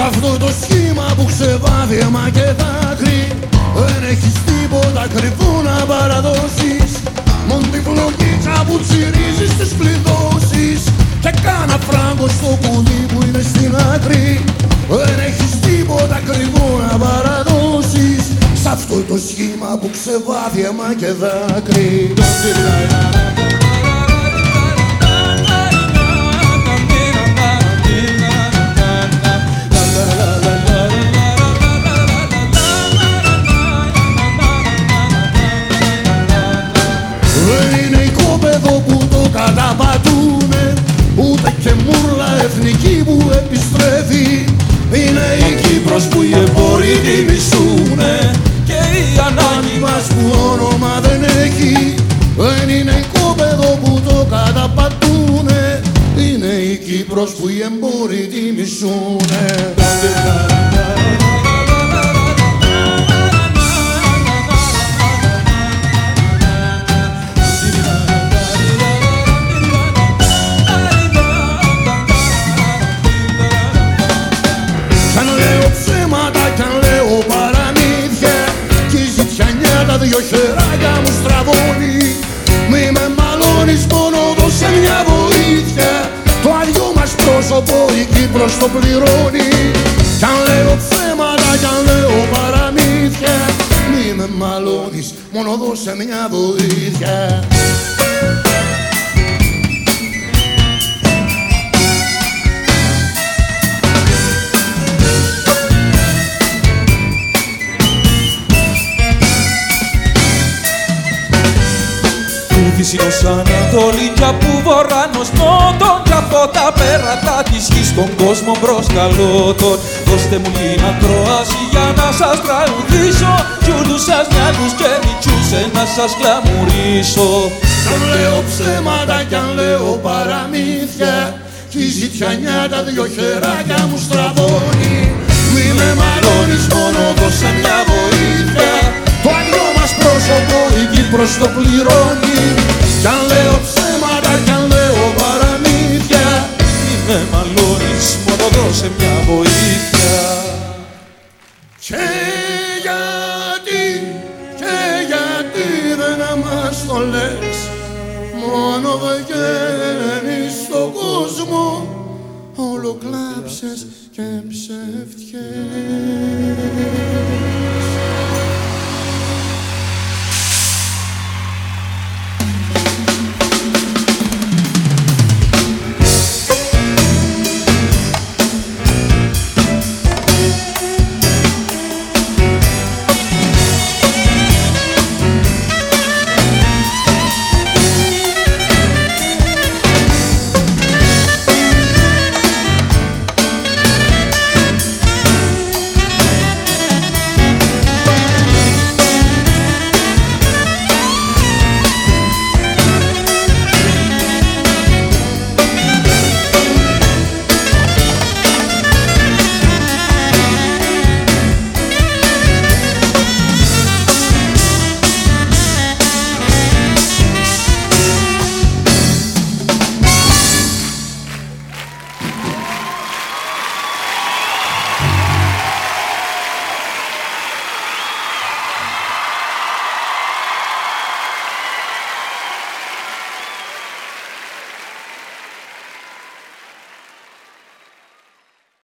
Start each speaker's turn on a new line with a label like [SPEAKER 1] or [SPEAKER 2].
[SPEAKER 1] Σ' αυτό το σχήμα που ξεβάδει αίμα και δάκρυ Δεν έχεις τίποτα κρυφό να παραδώσεις. Μον τη φλογίτσα που τσιρίζεις τις κλειδώσεις Και κάνα φράγκο στο κουδί που είναι στην άκρη. Δεν έχεις τίποτα κρυφό να παραδώσεις. Σ' αυτό το σχήμα που ξεβάδει αίμα και δάκρυ καταπατούνε Ούτε και μουρλα εθνική που επιστρέφει. Είναι η Κύπρος που οι εμπόροι τη μισούνε Και η ανάγκη μας που όνομα δεν έχει. Δεν είναι οικόπεδο που το καταπατούνε Είναι η Κύπρος που οι εμπόροι τη μισούνε δυο χεράκια μου στραβώνει. Μη με μαλώνεις μόνο δώσε μια βοήθεια. Το αλλιώ μας πρόσωπο η Κύπρος το πληρώνει. Κι αν λέω ψέματα κι αν λέω παραμύθια Μη με μαλώνεις μόνο δώσε μια βοήθεια
[SPEAKER 2] Τούτης είναι ως Ανατολής κι που βορράνος νότον κι από τα πέρατα της γης στον κόσμο προσκαλώ τον Δώστε μου την ακρόαση για να σας τραγουδήσω κι ούλους σας μυαλούς και μητσούς να σας κλαμουρίσω
[SPEAKER 1] Κι αν λέω ψέματα κι αν λέω παραμύθια Κι η ζητιανιά τα δυο χεράκια μου στραβώνει. Μη με μαλώνεις μόνο δώσε μια βοήθεια. Το αλλιώ μας πρόσωπο η Κύπρος το πληρώνει μας το λες. Μόνο βγαίνεις στον κόσμο Όλο κλάψες και ψεύτιες